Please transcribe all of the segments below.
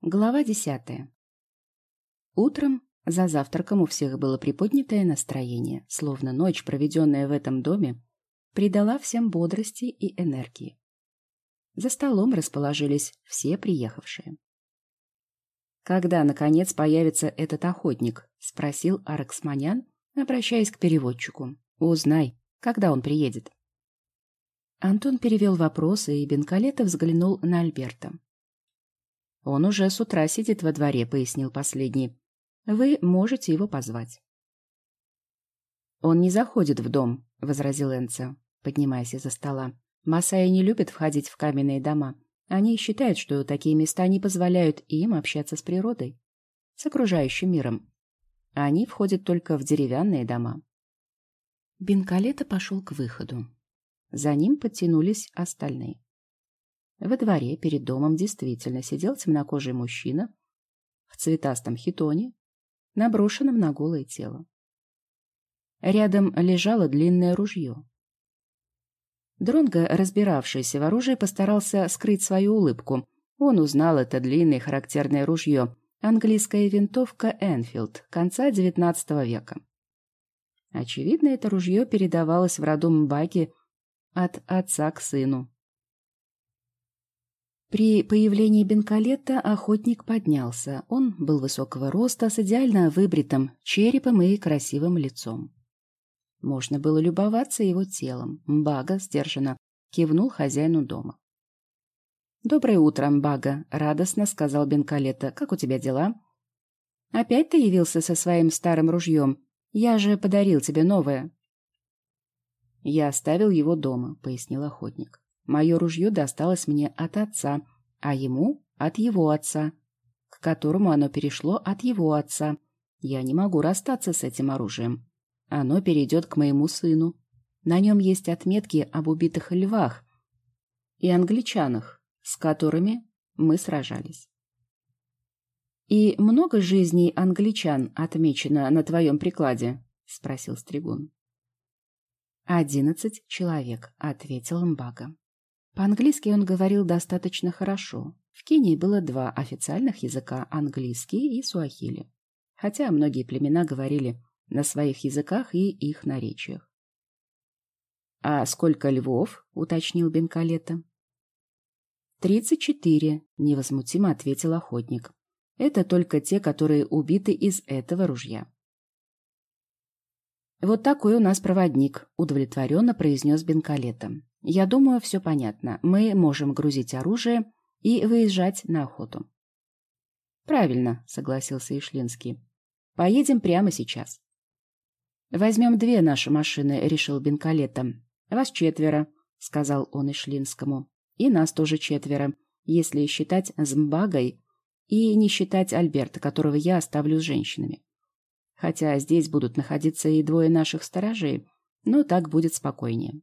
Глава десятая. Утром за завтраком у всех было приподнятое настроение, словно ночь, проведенная в этом доме, придала всем бодрости и энергии. За столом расположились все приехавшие. «Когда, наконец, появится этот охотник?» — спросил Араксманян, обращаясь к переводчику. «Узнай, когда он приедет». Антон перевел вопрос, и Бенкалета взглянул на Альберта. «Он уже с утра сидит во дворе», — пояснил последний. «Вы можете его позвать». «Он не заходит в дом», — возразил Энце, поднимаясь из-за стола. «Масаи не любят входить в каменные дома. Они считают, что такие места не позволяют им общаться с природой, с окружающим миром. Они входят только в деревянные дома». Бенкалета пошел к выходу. За ним подтянулись остальные. Во дворе перед домом действительно сидел темнокожий мужчина в цветастом хитоне, наброшенном на голое тело. Рядом лежало длинное ружье. Дронго, разбиравшийся в оружии, постарался скрыть свою улыбку. Он узнал это длинное характерное ружье, английская винтовка Энфилд конца XIX века. Очевидно, это ружье передавалось в роду Мбаки от отца к сыну. При появлении Бенкалета охотник поднялся. Он был высокого роста, с идеально выбритым черепом и красивым лицом. Можно было любоваться его телом. Мбага сдержанно кивнул хозяину дома. «Доброе утро, Мбага», — радостно сказал Бенкалета. «Как у тебя дела?» «Опять ты явился со своим старым ружьем? Я же подарил тебе новое». «Я оставил его дома», — пояснил охотник. Мое ружье досталось мне от отца, а ему — от его отца, к которому оно перешло от его отца. Я не могу расстаться с этим оружием. Оно перейдет к моему сыну. На нем есть отметки об убитых львах и англичанах, с которыми мы сражались. «И много жизней англичан отмечено на твоем прикладе?» — спросил Стригун. «Одиннадцать человек», — ответил Мбага. По-английски он говорил достаточно хорошо. В Кении было два официальных языка – английский и суахили. Хотя многие племена говорили на своих языках и их наречиях. «А сколько львов?» – уточнил Бенкалета. «Тридцать четыре», – невозмутимо ответил охотник. «Это только те, которые убиты из этого ружья». «Вот такой у нас проводник», — удовлетворенно произнес Бенкалета. «Я думаю, все понятно. Мы можем грузить оружие и выезжать на охоту». «Правильно», — согласился Ишлинский. «Поедем прямо сейчас». «Возьмем две наши машины», — решил Бенкалета. «Вас четверо», — сказал он Ишлинскому. «И нас тоже четверо, если считать Змбагой и не считать Альберта, которого я оставлю с женщинами. Хотя здесь будут находиться и двое наших сторожей, но так будет спокойнее.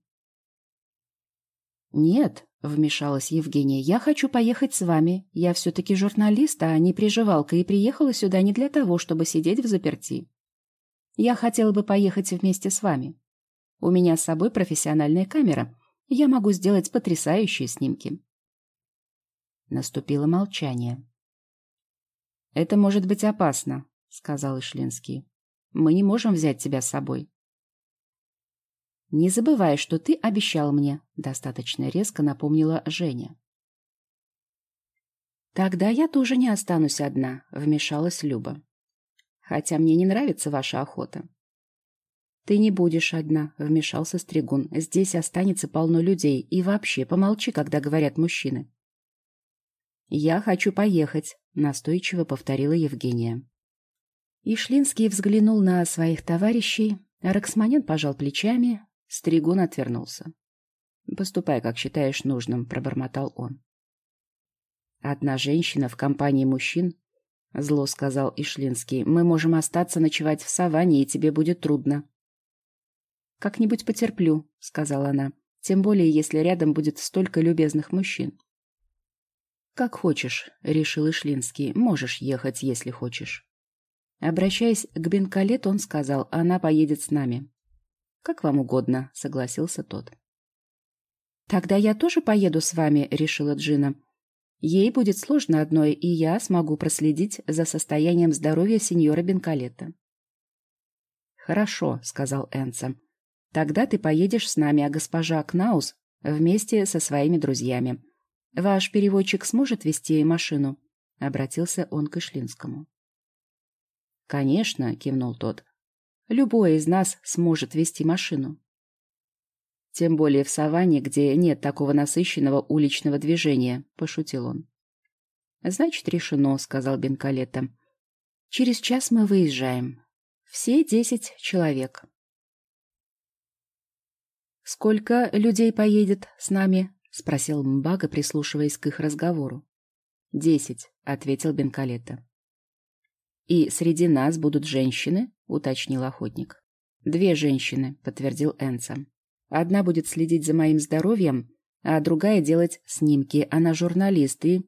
«Нет», — вмешалась Евгения, — «я хочу поехать с вами. Я все-таки журналист, а не приживалка, и приехала сюда не для того, чтобы сидеть в заперти. Я хотела бы поехать вместе с вами. У меня с собой профессиональная камера. Я могу сделать потрясающие снимки». Наступило молчание. «Это может быть опасно», сказал Ишлинский. Мы не можем взять тебя с собой. Не забывай, что ты обещал мне, достаточно резко напомнила Женя. Тогда я тоже не останусь одна, вмешалась Люба. Хотя мне не нравится ваша охота. Ты не будешь одна, вмешался Стригун. Здесь останется полно людей, и вообще помолчи, когда говорят мужчины. Я хочу поехать, настойчиво повторила Евгения. Ишлинский взглянул на своих товарищей, Роксманин пожал плечами, Стригун отвернулся. «Поступай, как считаешь нужным», — пробормотал он. «Одна женщина в компании мужчин?» — зло сказал Ишлинский. «Мы можем остаться ночевать в саванне, и тебе будет трудно». «Как-нибудь потерплю», — сказала она. «Тем более, если рядом будет столько любезных мужчин». «Как хочешь», — решил Ишлинский. «Можешь ехать, если хочешь». Обращаясь к Бенкалет, он сказал, она поедет с нами. «Как вам угодно», — согласился тот. «Тогда я тоже поеду с вами», — решила Джина. Ей будет сложно одной, и я смогу проследить за состоянием здоровья сеньора Бенкалета. «Хорошо», — сказал Энца. «Тогда ты поедешь с нами, а госпожа Кнаус вместе со своими друзьями. Ваш переводчик сможет вести машину?» — обратился он к Ишлинскому. «Конечно», — кивнул тот. «Любой из нас сможет вести машину. Тем более в саванне, где нет такого насыщенного уличного движения», — пошутил он. «Значит, решено», — сказал Бенкалетта. «Через час мы выезжаем. Все десять человек». «Сколько людей поедет с нами?» — спросил Мбага, прислушиваясь к их разговору. «Десять», — ответил Бенкалетта. «И среди нас будут женщины?» — уточнил охотник. «Две женщины», — подтвердил Энса. Одна будет следить за моим здоровьем, а другая делать снимки. Она журналист и...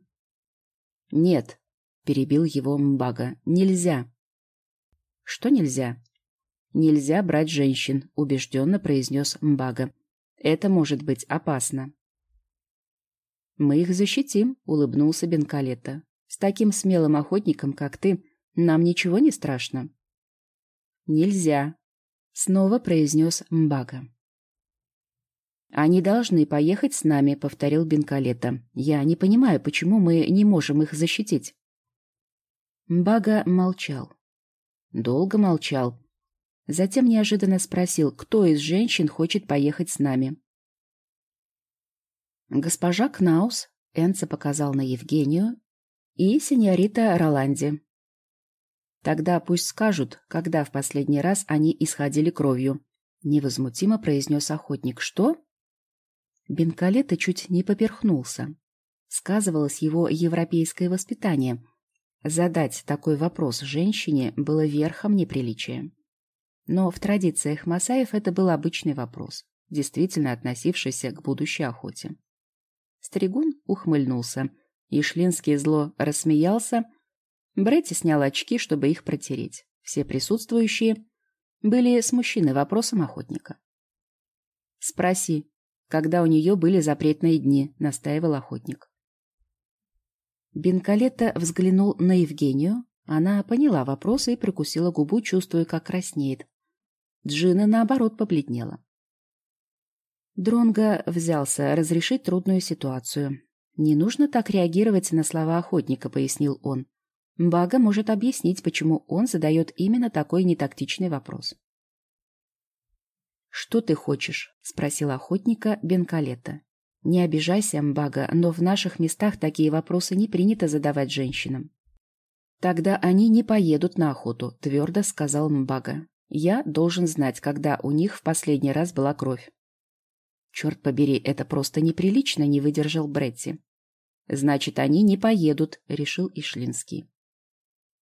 Нет, перебил его Мбага. Нельзя. Что нельзя? Нельзя брать женщин, убежденно произнес Мбага. Это может быть опасно. Мы их защитим, улыбнулся Бенкалета. С таким смелым охотником, как ты, нам ничего не страшно. Нельзя, снова произнес Мбага. «Они должны поехать с нами», — повторил Бенкалета. «Я не понимаю, почему мы не можем их защитить». Бага молчал. Долго молчал. Затем неожиданно спросил, кто из женщин хочет поехать с нами. «Госпожа Кнаус», — Энца показал на Евгению, «и сеньорита Роланди». «Тогда пусть скажут, когда в последний раз они исходили кровью», — невозмутимо произнес охотник. «Что?» Бенкалета чуть не поперхнулся. Сказывалось его европейское воспитание. Задать такой вопрос женщине было верхом неприличия. Но в традициях масаев это был обычный вопрос, действительно относившийся к будущей охоте. Стригун ухмыльнулся, и Шлинский зло рассмеялся. Бретти снял очки, чтобы их протереть. Все присутствующие были смущены вопросом охотника. «Спроси, когда у нее были запретные дни», — настаивал охотник. Бенкалетта взглянул на Евгению. Она поняла вопрос и прикусила губу, чувствуя, как краснеет. Джина, наоборот, побледнела. Дронго взялся разрешить трудную ситуацию. «Не нужно так реагировать на слова охотника», — пояснил он. Бага может объяснить, почему он задает именно такой нетактичный вопрос. «Что ты хочешь?» — спросил охотника Бенкалета. «Не обижайся, Мбага, но в наших местах такие вопросы не принято задавать женщинам». «Тогда они не поедут на охоту», — твердо сказал Мбага. «Я должен знать, когда у них в последний раз была кровь». «Черт побери, это просто неприлично», — не выдержал Бретти. «Значит, они не поедут», — решил Ишлинский.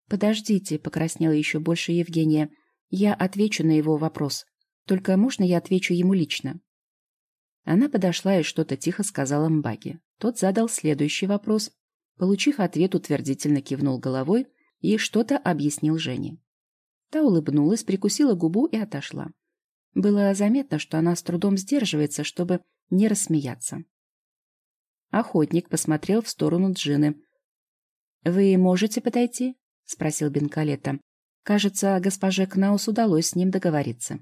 «Подождите», — покраснела еще больше Евгения. «Я отвечу на его вопрос. Только можно я отвечу ему лично?» Она подошла и что-то тихо сказала Мбаге. Тот задал следующий вопрос. Получив ответ, утвердительно кивнул головой и что-то объяснил Жене. Та улыбнулась, прикусила губу и отошла. Было заметно, что она с трудом сдерживается, чтобы не рассмеяться. Охотник посмотрел в сторону Джины. «Вы можете подойти?» — спросил Бенкалета. Кажется, госпоже Кнаус удалось с ним договориться.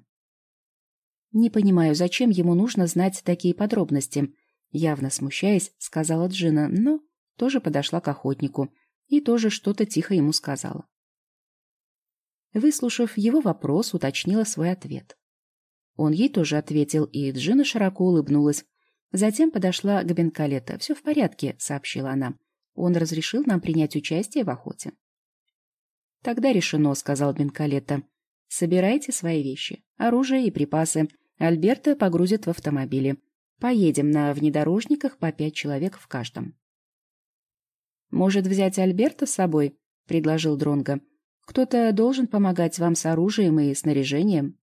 «Не понимаю, зачем ему нужно знать такие подробности?» Явно смущаясь, сказала Джина, но тоже подошла к охотнику и тоже что-то тихо ему сказала. Выслушав его вопрос, уточнила свой ответ. Он ей тоже ответил, и Джина широко улыбнулась. Затем подошла к Бенкалета. «Все в порядке», — сообщила она. «Он разрешил нам принять участие в охоте». «Тогда решено», — сказал Бенкалета. «Собирайте свои вещи, оружие и припасы. Альберта погрузят в автомобили. Поедем на внедорожниках по пять человек в каждом. «Может, взять Альберта с собой?» — предложил Дронго. «Кто-то должен помогать вам с оружием и снаряжением».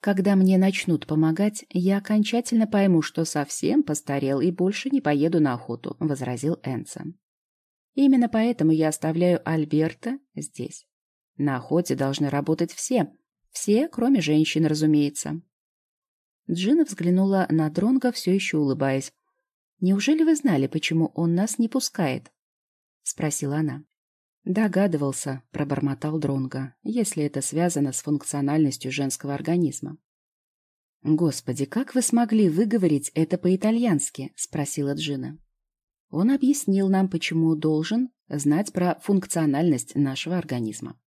«Когда мне начнут помогать, я окончательно пойму, что совсем постарел и больше не поеду на охоту», — возразил Энса. «Именно поэтому я оставляю Альберта здесь. На охоте должны работать все, все, кроме женщин, разумеется. Джина взглянула на Дронга, все еще улыбаясь. Неужели вы знали, почему он нас не пускает? Спросила она. Догадывался, пробормотал Дронга, если это связано с функциональностью женского организма. Господи, как вы смогли выговорить это по-итальянски? спросила Джина. Он объяснил нам, почему должен знать про функциональность нашего организма.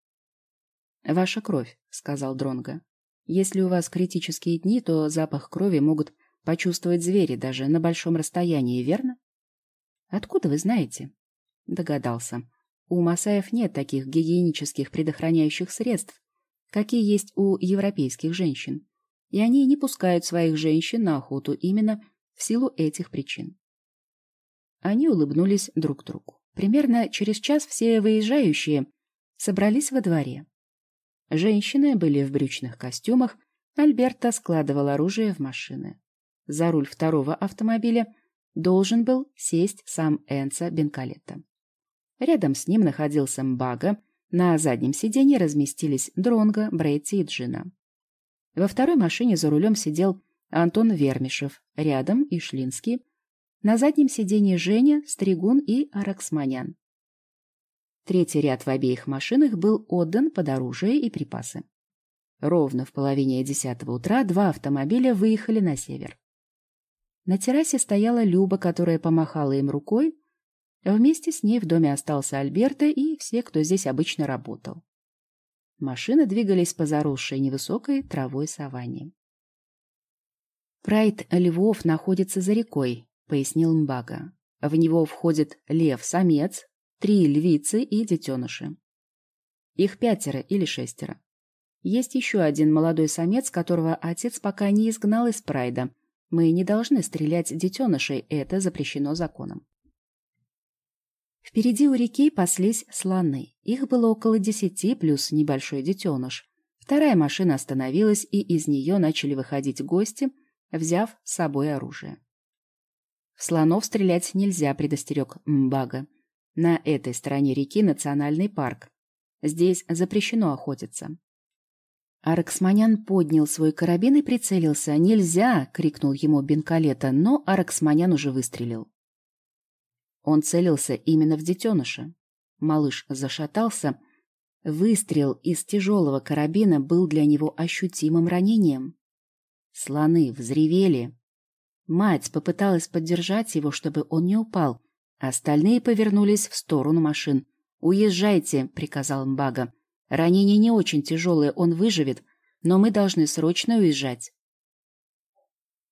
Ваша кровь, сказал Дронга. Если у вас критические дни, то запах крови могут почувствовать звери даже на большом расстоянии, верно? Откуда вы знаете? Догадался. У масаев нет таких гигиенических предохраняющих средств, какие есть у европейских женщин, и они не пускают своих женщин на охоту именно в силу этих причин. Они улыбнулись друг другу. Примерно через час все выезжающие собрались во дворе. Женщины были в брючных костюмах, Альберта складывал оружие в машины. За руль второго автомобиля должен был сесть сам Энца Бенкалетта. Рядом с ним находился Мбага, на заднем сиденье разместились Дронго, Бретти и Джина. Во второй машине за рулем сидел Антон Вермишев, рядом Ишлинский, на заднем сиденье Женя, Стригун и Араксманян. Третий ряд в обеих машинах был отдан под оружие и припасы. Ровно в половине десятого утра два автомобиля выехали на север. На террасе стояла Люба, которая помахала им рукой. Вместе с ней в доме остался Альберта и все, кто здесь обычно работал. Машины двигались по заросшей невысокой травой саванне. «Прайд львов находится за рекой», — пояснил Мбага. «В него входит лев-самец, три львицы и детеныши. Их пятеро или шестеро. Есть еще один молодой самец, которого отец пока не изгнал из прайда. Мы не должны стрелять детенышей, это запрещено законом. Впереди у реки паслись слоны. Их было около десяти, плюс небольшой детеныш. Вторая машина остановилась, и из нее начали выходить гости, взяв с собой оружие. Слонов стрелять нельзя, предостерег Мбага. На этой стороне реки национальный парк. Здесь запрещено охотиться. Араксманян поднял свой карабин и прицелился. «Нельзя!» — крикнул ему Бенкалета, но Араксманян уже выстрелил. Он целился именно в детеныша. Малыш зашатался. Выстрел из тяжелого карабина был для него ощутимым ранением. Слоны взревели. Мать попыталась поддержать его, чтобы он не упал, Остальные повернулись в сторону машин. «Уезжайте», — приказал Мбага. «Ранение не очень тяжелое, он выживет, но мы должны срочно уезжать».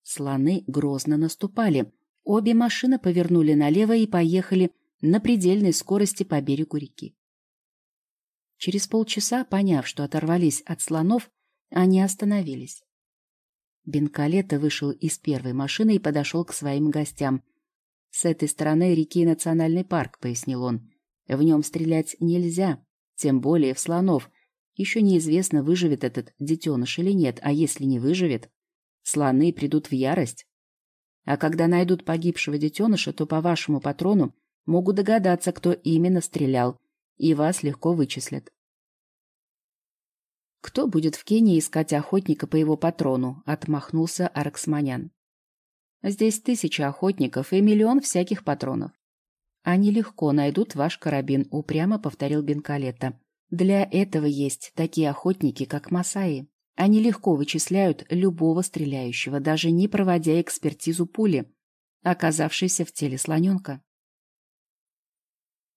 Слоны грозно наступали. Обе машины повернули налево и поехали на предельной скорости по берегу реки. Через полчаса, поняв, что оторвались от слонов, они остановились. Бенкалета вышел из первой машины и подошел к своим гостям. «С этой стороны реки национальный парк», — пояснил он. «В нем стрелять нельзя, тем более в слонов. Еще неизвестно, выживет этот детеныш или нет, а если не выживет, слоны придут в ярость. А когда найдут погибшего детеныша, то по вашему патрону могут догадаться, кто именно стрелял, и вас легко вычислят. «Кто будет в Кении искать охотника по его патрону?» — отмахнулся Арксманян. Здесь тысяча охотников и миллион всяких патронов. Они легко найдут ваш карабин, упрямо повторил Бенкалетта. Для этого есть такие охотники, как Масаи. Они легко вычисляют любого стреляющего, даже не проводя экспертизу пули, оказавшейся в теле слоненка.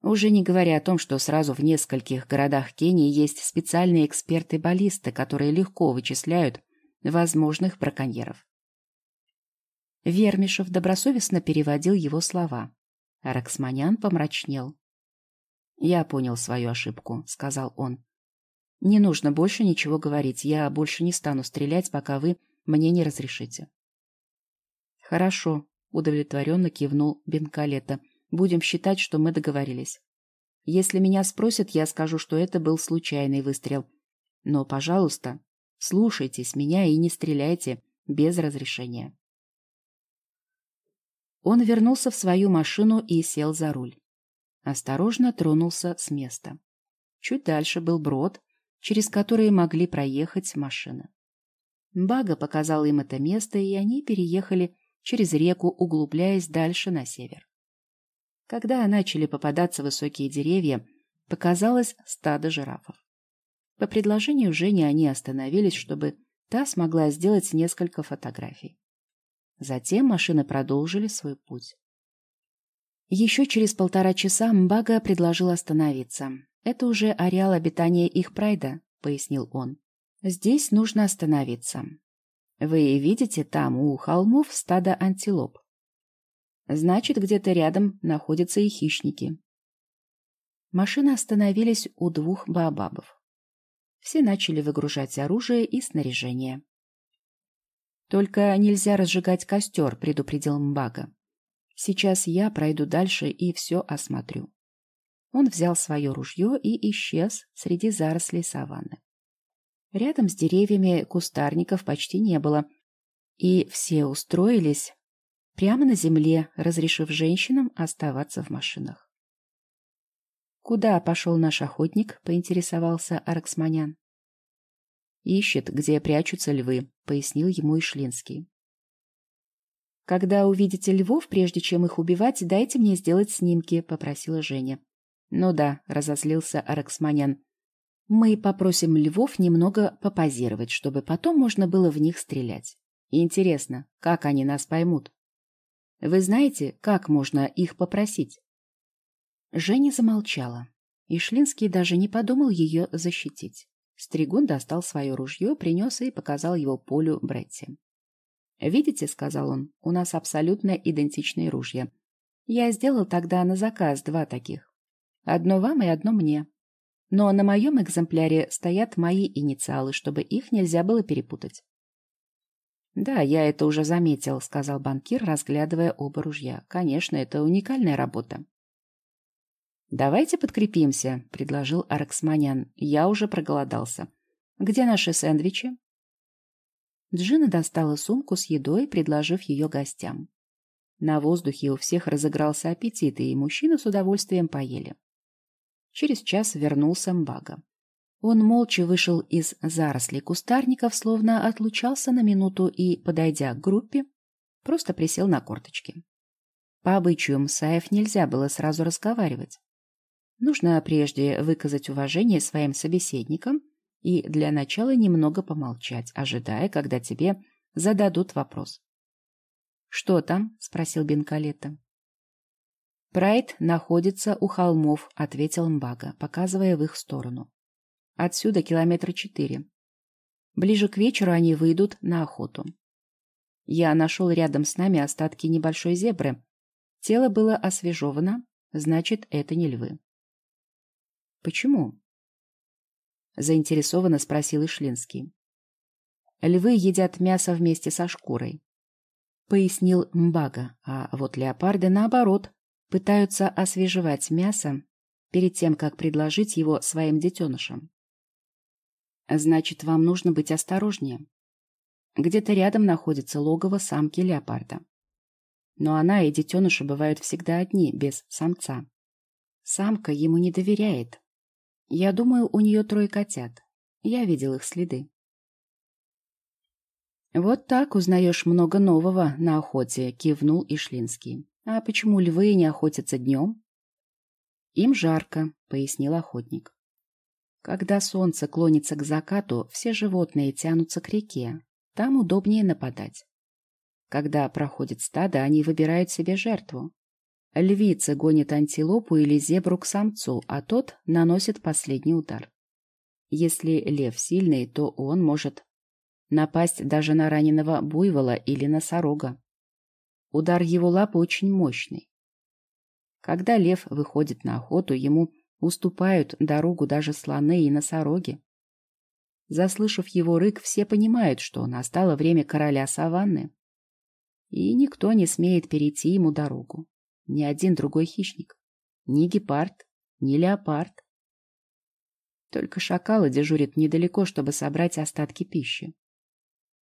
Уже не говоря о том, что сразу в нескольких городах Кении есть специальные эксперты-баллисты, которые легко вычисляют возможных браконьеров. Вермишев добросовестно переводил его слова. Араксманян помрачнел. «Я понял свою ошибку», — сказал он. «Не нужно больше ничего говорить. Я больше не стану стрелять, пока вы мне не разрешите». «Хорошо», — удовлетворенно кивнул Бенкалета. «Будем считать, что мы договорились. Если меня спросят, я скажу, что это был случайный выстрел. Но, пожалуйста, слушайтесь меня и не стреляйте без разрешения». Он вернулся в свою машину и сел за руль. Осторожно тронулся с места. Чуть дальше был брод, через который могли проехать машины. Бага показал им это место, и они переехали через реку, углубляясь дальше на север. Когда начали попадаться высокие деревья, показалось стадо жирафов. По предложению Жени они остановились, чтобы та смогла сделать несколько фотографий. Затем машины продолжили свой путь. Еще через полтора часа Мбага предложил остановиться. «Это уже ареал обитания их прайда», — пояснил он. «Здесь нужно остановиться. Вы видите там у холмов стадо антилоп. Значит, где-то рядом находятся и хищники». Машины остановились у двух баобабов. Все начали выгружать оружие и снаряжение. «Только нельзя разжигать костер», — предупредил Мбага. «Сейчас я пройду дальше и все осмотрю». Он взял свое ружье и исчез среди зарослей саванны. Рядом с деревьями кустарников почти не было, и все устроились прямо на земле, разрешив женщинам оставаться в машинах. «Куда пошел наш охотник?» — поинтересовался Араксманян. «Ищет, где прячутся львы», — пояснил ему Ишлинский. «Когда увидите львов, прежде чем их убивать, дайте мне сделать снимки», — попросила Женя. «Ну да», — разозлился Араксманян. «Мы попросим львов немного попозировать, чтобы потом можно было в них стрелять. Интересно, как они нас поймут? Вы знаете, как можно их попросить?» Женя замолчала. Ишлинский даже не подумал ее защитить. Стригун достал свое ружье, принес и показал его Полю Бретти. «Видите, — сказал он, — у нас абсолютно идентичные ружья. Я сделал тогда на заказ два таких. Одно вам и одно мне. Но на моем экземпляре стоят мои инициалы, чтобы их нельзя было перепутать». «Да, я это уже заметил», — сказал банкир, разглядывая оба ружья. «Конечно, это уникальная работа». «Давайте подкрепимся», — предложил Араксманян. «Я уже проголодался. Где наши сэндвичи?» Джина достала сумку с едой, предложив ее гостям. На воздухе у всех разыгрался аппетит, и мужчины с удовольствием поели. Через час вернулся Мбага. Он молча вышел из зарослей кустарников, словно отлучался на минуту и, подойдя к группе, просто присел на корточки. По обычаю Мсаев нельзя было сразу разговаривать. Нужно прежде выказать уважение своим собеседникам и для начала немного помолчать, ожидая, когда тебе зададут вопрос. «Что там?» — спросил Бенкалетта. «Прайд находится у холмов», — ответил Мбага, показывая в их сторону. «Отсюда километра четыре. Ближе к вечеру они выйдут на охоту. Я нашел рядом с нами остатки небольшой зебры. Тело было освежевано, значит, это не львы. Почему? Заинтересованно спросил Ишлинский. Львы едят мясо вместе со шкурой. Пояснил Мбага, а вот леопарды, наоборот, пытаются освежевать мясо перед тем, как предложить его своим детенышам. Значит, вам нужно быть осторожнее. Где-то рядом находится логово самки леопарда. Но она и детеныши бывают всегда одни, без самца. Самка ему не доверяет, я думаю, у нее трое котят. Я видел их следы. Вот так узнаешь много нового на охоте, кивнул Ишлинский. А почему львы не охотятся днем? Им жарко, пояснил охотник. Когда солнце клонится к закату, все животные тянутся к реке. Там удобнее нападать. Когда проходит стадо, они выбирают себе жертву. Львица гонит антилопу или зебру к самцу, а тот наносит последний удар. Если лев сильный, то он может напасть даже на раненого буйвола или носорога. Удар его лапы очень мощный. Когда лев выходит на охоту, ему уступают дорогу даже слоны и носороги. Заслышав его рык, все понимают, что настало время короля саванны, и никто не смеет перейти ему дорогу ни один другой хищник. Ни гепард, ни леопард. Только шакалы дежурят недалеко, чтобы собрать остатки пищи.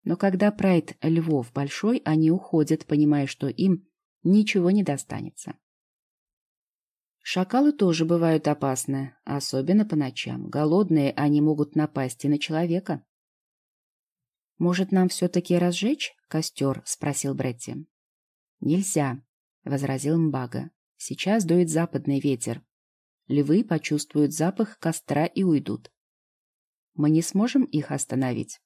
Но когда прайд львов большой, они уходят, понимая, что им ничего не достанется. Шакалы тоже бывают опасны, особенно по ночам. Голодные они могут напасть и на человека. «Может, нам все-таки разжечь костер?» — спросил Бретти. «Нельзя», — возразил Мбага. «Сейчас дует западный ветер. Львы почувствуют запах костра и уйдут. Мы не сможем их остановить.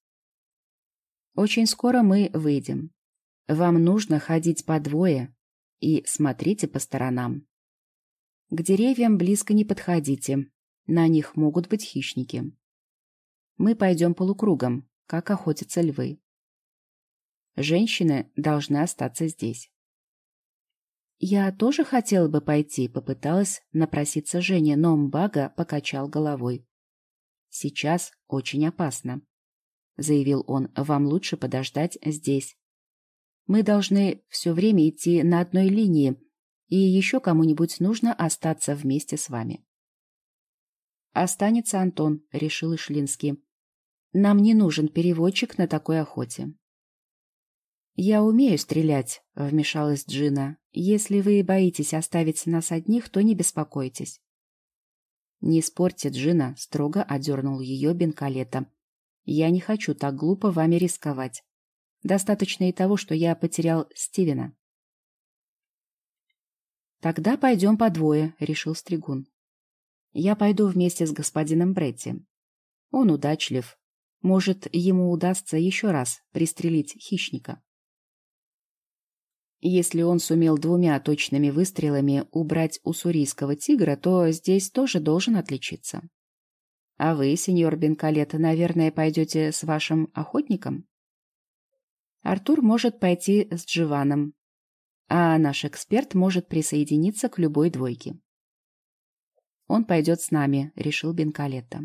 Очень скоро мы выйдем. Вам нужно ходить по двое и смотрите по сторонам. К деревьям близко не подходите, на них могут быть хищники. Мы пойдем полукругом, как охотятся львы. Женщины должны остаться здесь. Я тоже хотела бы пойти, попыталась напроситься Женя, но Мбага покачал головой. Сейчас очень опасно, заявил он. Вам лучше подождать здесь. Мы должны все время идти на одной линии, и еще кому-нибудь нужно остаться вместе с вами. «Останется Антон», — решил Ишлинский. «Нам не нужен переводчик на такой охоте». «Я умею стрелять», — вмешалась Джина. «Если вы боитесь оставить нас одних, то не беспокойтесь». «Не спорьте, Джина», — строго одернул ее Бенкалета. «Я не хочу так глупо вами рисковать. Достаточно и того, что я потерял Стивена». «Тогда пойдем по двое», — решил Стригун. Я пойду вместе с господином Бретти. Он удачлив. Может, ему удастся еще раз пристрелить хищника. Если он сумел двумя точными выстрелами убрать уссурийского тигра, то здесь тоже должен отличиться. А вы, сеньор Бенкалет, наверное, пойдете с вашим охотником? Артур может пойти с Дживаном, а наш эксперт может присоединиться к любой двойке. Он пойдет с нами, решил Бенкалетта.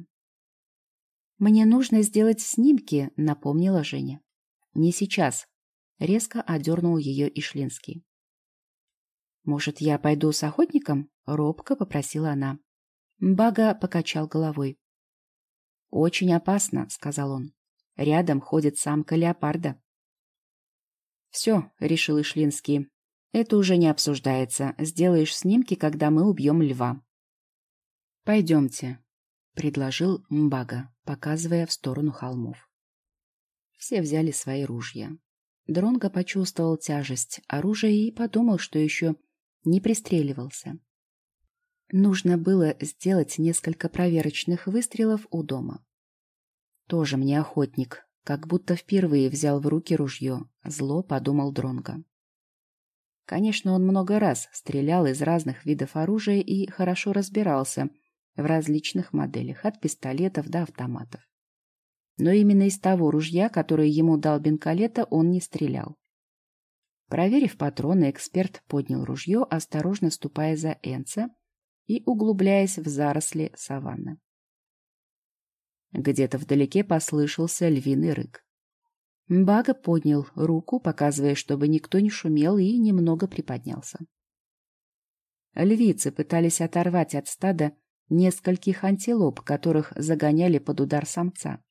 Мне нужно сделать снимки, напомнила Женя. Не сейчас. Резко одернул ее Ишлинский. Может, я пойду с охотником? Робко попросила она. Бага покачал головой. Очень опасно, сказал он. Рядом ходит самка леопарда. Все, решил Ишлинский. Это уже не обсуждается. Сделаешь снимки, когда мы убьем льва. «Пойдемте», — предложил Мбага, показывая в сторону холмов. Все взяли свои ружья. Дронго почувствовал тяжесть оружия и подумал, что еще не пристреливался. Нужно было сделать несколько проверочных выстрелов у дома. Тоже мне охотник, как будто впервые взял в руки ружье, зло подумал Дронго. Конечно, он много раз стрелял из разных видов оружия и хорошо разбирался в различных моделях, от пистолетов до автоматов. Но именно из того ружья, которое ему дал Бенкалета, он не стрелял. Проверив патроны, эксперт поднял ружье, осторожно ступая за Энца и углубляясь в заросли саванны. Где-то вдалеке послышался львиный рык. Мбага поднял руку, показывая, чтобы никто не шумел, и немного приподнялся. Львицы пытались оторвать от стада нескольких антилоп, которых загоняли под удар самца.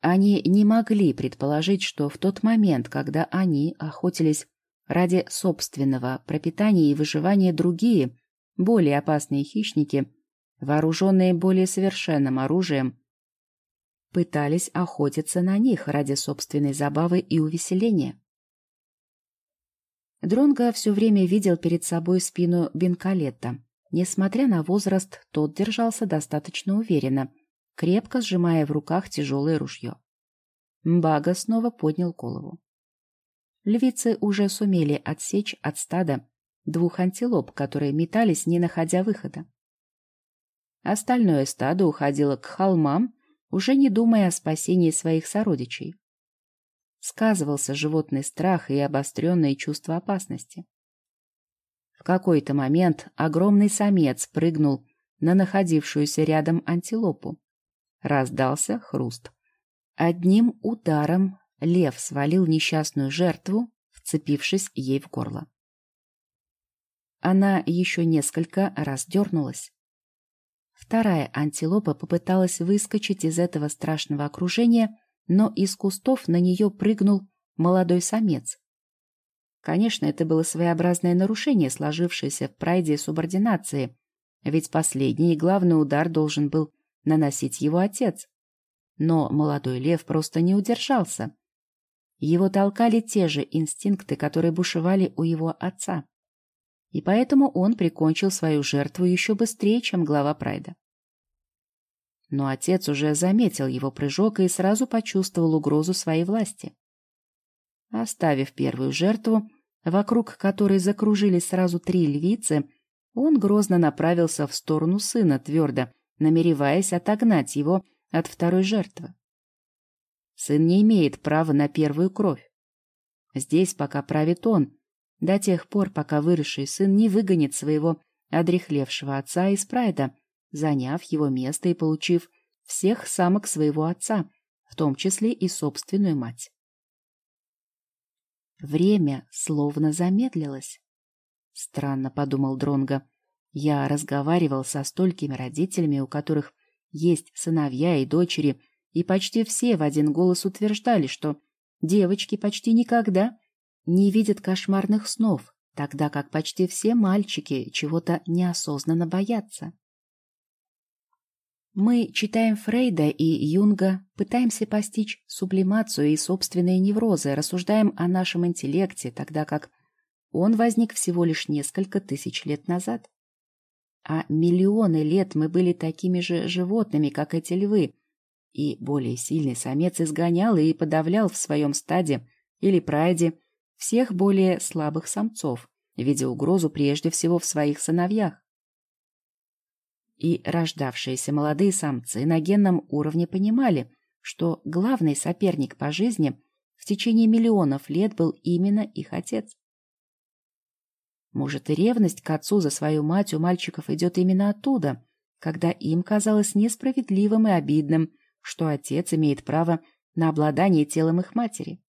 Они не могли предположить, что в тот момент, когда они охотились ради собственного пропитания и выживания другие, более опасные хищники, вооруженные более совершенным оружием, пытались охотиться на них ради собственной забавы и увеселения. Дронго все время видел перед собой спину Бенкалетта. Несмотря на возраст, тот держался достаточно уверенно, крепко сжимая в руках тяжелое ружье. Мбага снова поднял голову. Львицы уже сумели отсечь от стада двух антилоп, которые метались, не находя выхода. Остальное стадо уходило к холмам, уже не думая о спасении своих сородичей. Сказывался животный страх и обостренное чувство опасности. В какой-то момент огромный самец прыгнул на находившуюся рядом антилопу. Раздался хруст. Одним ударом лев свалил несчастную жертву, вцепившись ей в горло. Она еще несколько раз дернулась. Вторая антилопа попыталась выскочить из этого страшного окружения, но из кустов на нее прыгнул молодой самец. Конечно, это было своеобразное нарушение, сложившееся в прайде субординации, ведь последний и главный удар должен был наносить его отец. Но молодой лев просто не удержался. Его толкали те же инстинкты, которые бушевали у его отца. И поэтому он прикончил свою жертву еще быстрее, чем глава Прайда. Но отец уже заметил его прыжок и сразу почувствовал угрозу своей власти. Оставив первую жертву, вокруг которой закружились сразу три львицы, он грозно направился в сторону сына, твердо намереваясь отогнать его от второй жертвы. Сын не имеет права на первую кровь. Здесь пока правит он, до тех пор, пока выросший сын не выгонит своего одрехлевшего отца из прайда, заняв его место и получив всех самок своего отца, в том числе и собственную мать. Время словно замедлилось. Странно, подумал Дронга. Я разговаривал со столькими родителями, у которых есть сыновья и дочери, и почти все в один голос утверждали, что девочки почти никогда не видят кошмарных снов, тогда как почти все мальчики чего-то неосознанно боятся. Мы читаем Фрейда и Юнга, пытаемся постичь сублимацию и собственные неврозы, рассуждаем о нашем интеллекте, тогда как он возник всего лишь несколько тысяч лет назад. А миллионы лет мы были такими же животными, как эти львы, и более сильный самец изгонял и подавлял в своем стаде или прайде всех более слабых самцов, видя угрозу прежде всего в своих сыновьях. И рождавшиеся молодые самцы на генном уровне понимали, что главный соперник по жизни в течение миллионов лет был именно их отец. Может, и ревность к отцу за свою мать у мальчиков идет именно оттуда, когда им казалось несправедливым и обидным – что отец имеет право на обладание телом их матери.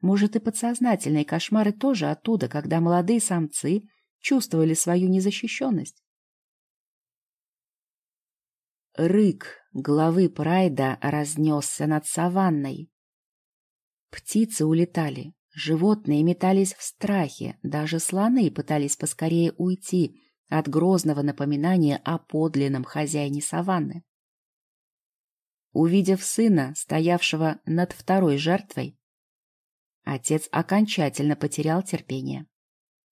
Может, и подсознательные кошмары тоже оттуда, когда молодые самцы чувствовали свою незащищенность. Рык главы Прайда разнесся над саванной. Птицы улетали, животные метались в страхе, даже слоны пытались поскорее уйти от грозного напоминания о подлинном хозяине саванны. Увидев сына, стоявшего над второй жертвой, отец окончательно потерял терпение.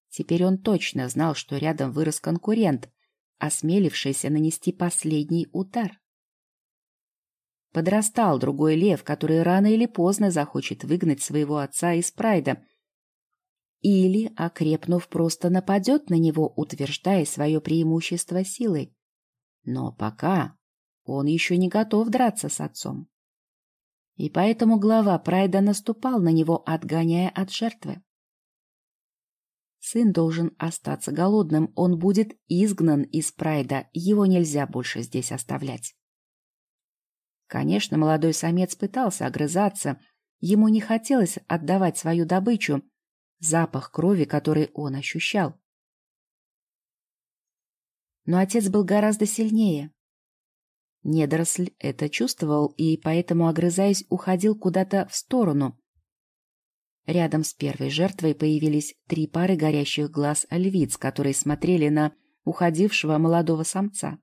Теперь он точно знал, что рядом вырос конкурент, осмелившийся нанести последний удар. Подрастал другой лев, который рано или поздно захочет выгнать своего отца из прайда. Или, окрепнув, просто нападет на него, утверждая свое преимущество силой. Но пока он еще не готов драться с отцом. И поэтому глава Прайда наступал на него, отгоняя от жертвы. Сын должен остаться голодным, он будет изгнан из Прайда, его нельзя больше здесь оставлять. Конечно, молодой самец пытался огрызаться, ему не хотелось отдавать свою добычу, запах крови, который он ощущал. Но отец был гораздо сильнее. Недоросль это чувствовал и поэтому, огрызаясь, уходил куда-то в сторону. Рядом с первой жертвой появились три пары горящих глаз львиц, которые смотрели на уходившего молодого самца.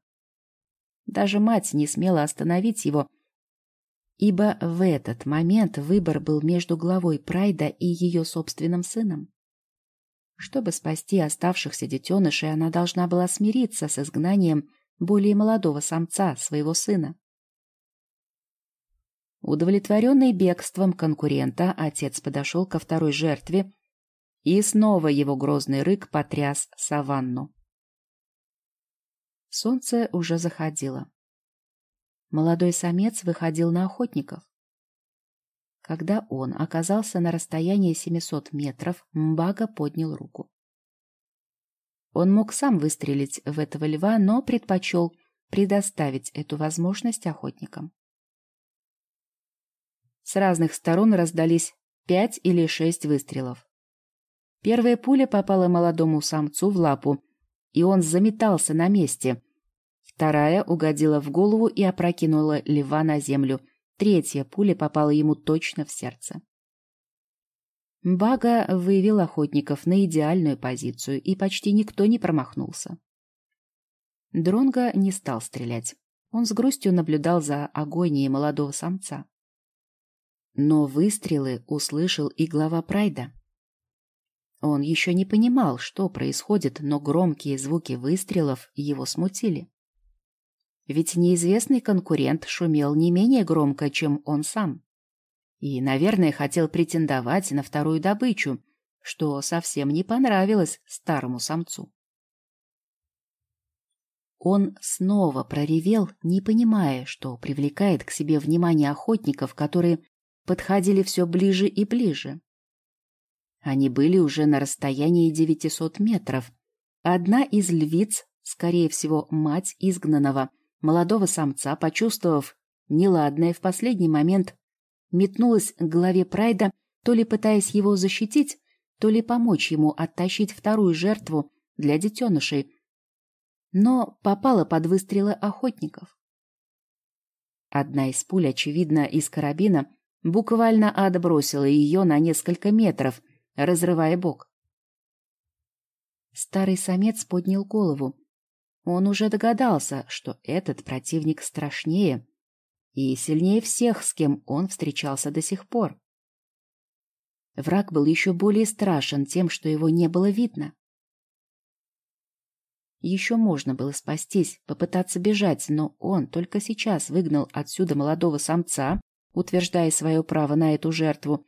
Даже мать не смела остановить его, ибо в этот момент выбор был между главой Прайда и ее собственным сыном. Чтобы спасти оставшихся детенышей, она должна была смириться с изгнанием более молодого самца, своего сына. Удовлетворенный бегством конкурента, отец подошел ко второй жертве, и снова его грозный рык потряс саванну. Солнце уже заходило. Молодой самец выходил на охотников. Когда он оказался на расстоянии 700 метров, Мбага поднял руку. Он мог сам выстрелить в этого льва, но предпочел предоставить эту возможность охотникам. С разных сторон раздались пять или шесть выстрелов. Первая пуля попала молодому самцу в лапу, и он заметался на месте. Вторая угодила в голову и опрокинула льва на землю. Третья пуля попала ему точно в сердце. Бага вывел охотников на идеальную позицию, и почти никто не промахнулся. Дронго не стал стрелять. Он с грустью наблюдал за агонией молодого самца. Но выстрелы услышал и глава Прайда. Он еще не понимал, что происходит, но громкие звуки выстрелов его смутили. Ведь неизвестный конкурент шумел не менее громко, чем он сам. И, наверное, хотел претендовать на вторую добычу, что совсем не понравилось старому самцу. Он снова проревел, не понимая, что привлекает к себе внимание охотников, которые подходили все ближе и ближе. Они были уже на расстоянии 900 метров. Одна из львиц, скорее всего, мать изгнанного, молодого самца, почувствовав неладное в последний момент, метнулась к голове Прайда, то ли пытаясь его защитить, то ли помочь ему оттащить вторую жертву для детенышей, но попала под выстрелы охотников. Одна из пуль, очевидно, из карабина, буквально отбросила ее на несколько метров, разрывая бок. Старый самец поднял голову. Он уже догадался, что этот противник страшнее и сильнее всех, с кем он встречался до сих пор. Враг был еще более страшен тем, что его не было видно. Еще можно было спастись, попытаться бежать, но он только сейчас выгнал отсюда молодого самца, утверждая свое право на эту жертву,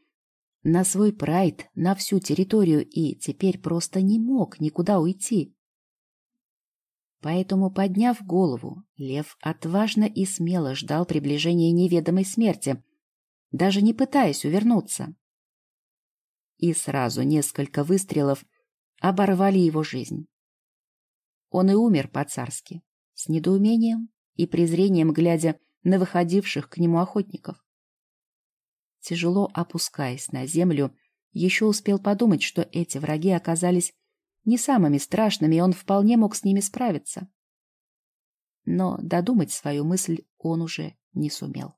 на свой прайд, на всю территорию и теперь просто не мог никуда уйти. Поэтому, подняв голову, лев отважно и смело ждал приближения неведомой смерти, даже не пытаясь увернуться. И сразу несколько выстрелов оборвали его жизнь. Он и умер по-царски, с недоумением и презрением глядя на выходивших к нему охотников. Тяжело опускаясь на землю, еще успел подумать, что эти враги оказались не самыми страшными, и он вполне мог с ними справиться. Но додумать свою мысль он уже не сумел.